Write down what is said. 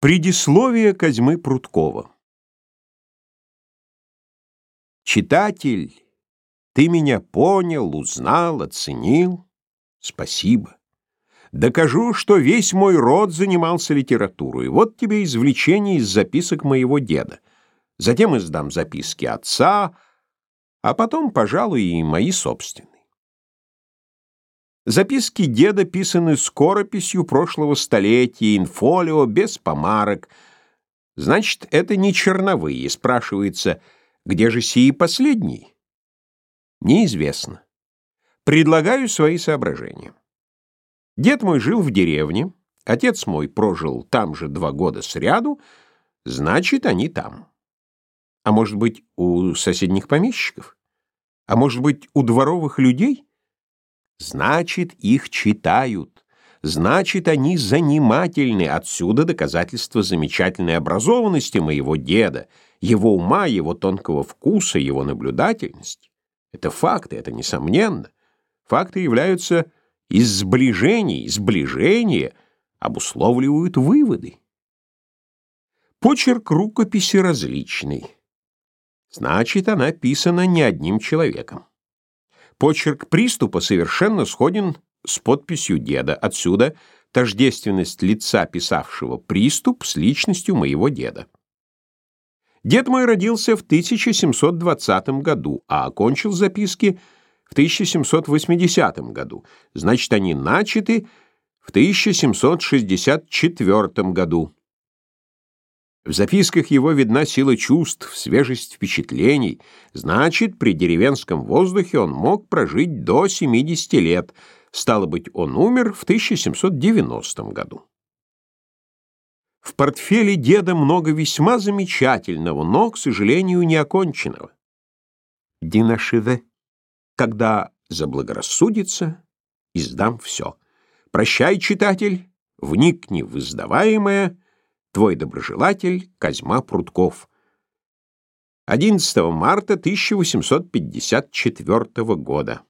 Предисловие Козьмы Пруткова Читатель, ты меня понял, узнал, оценил. Спасибо. Докажу, что весь мой род занимался литературой. Вот тебе извлечение из записок моего деда. Затем издам записки отца, а потом, пожалуй, и мои собственные. Записки деда писаны скорописью прошлого столетия, инфолио, без помарок. Значит, это не черновые. Спрашивается, где же сии последний? Неизвестно. Предлагаю свои соображения. Дед мой жил в деревне, отец мой прожил там же два года сряду, значит, они там. А может быть, у соседних помещиков? А может быть, у дворовых людей? Значит, их читают. Значит, они занимательны. Отсюда доказательство замечательной образованности моего деда, его ума, его тонкого вкуса, его наблюдательности. Это факты, это несомненно. Факты являются из сближений, сближения обусловливают выводы. Почерк рукописи различный. Значит, она писана не одним человеком. Почерк приступа совершенно сходен с подписью деда. Отсюда тождественность лица, писавшего приступ, с личностью моего деда. Дед мой родился в 1720 году, а окончил записки в 1780 году. Значит, они начаты в 1764 году. В записках его видна сила чувств, свежесть впечатлений. Значит, при деревенском воздухе он мог прожить до 70 лет. Стало быть, он умер в 1790 году. В портфеле деда много весьма замечательного, но, к сожалению, неоконченного. Динашиве. Когда заблагорассудится, издам все. Прощай, читатель, вникни в издаваемое — Твой доброжелатель Козьма Прутков. 11 марта 1854 года.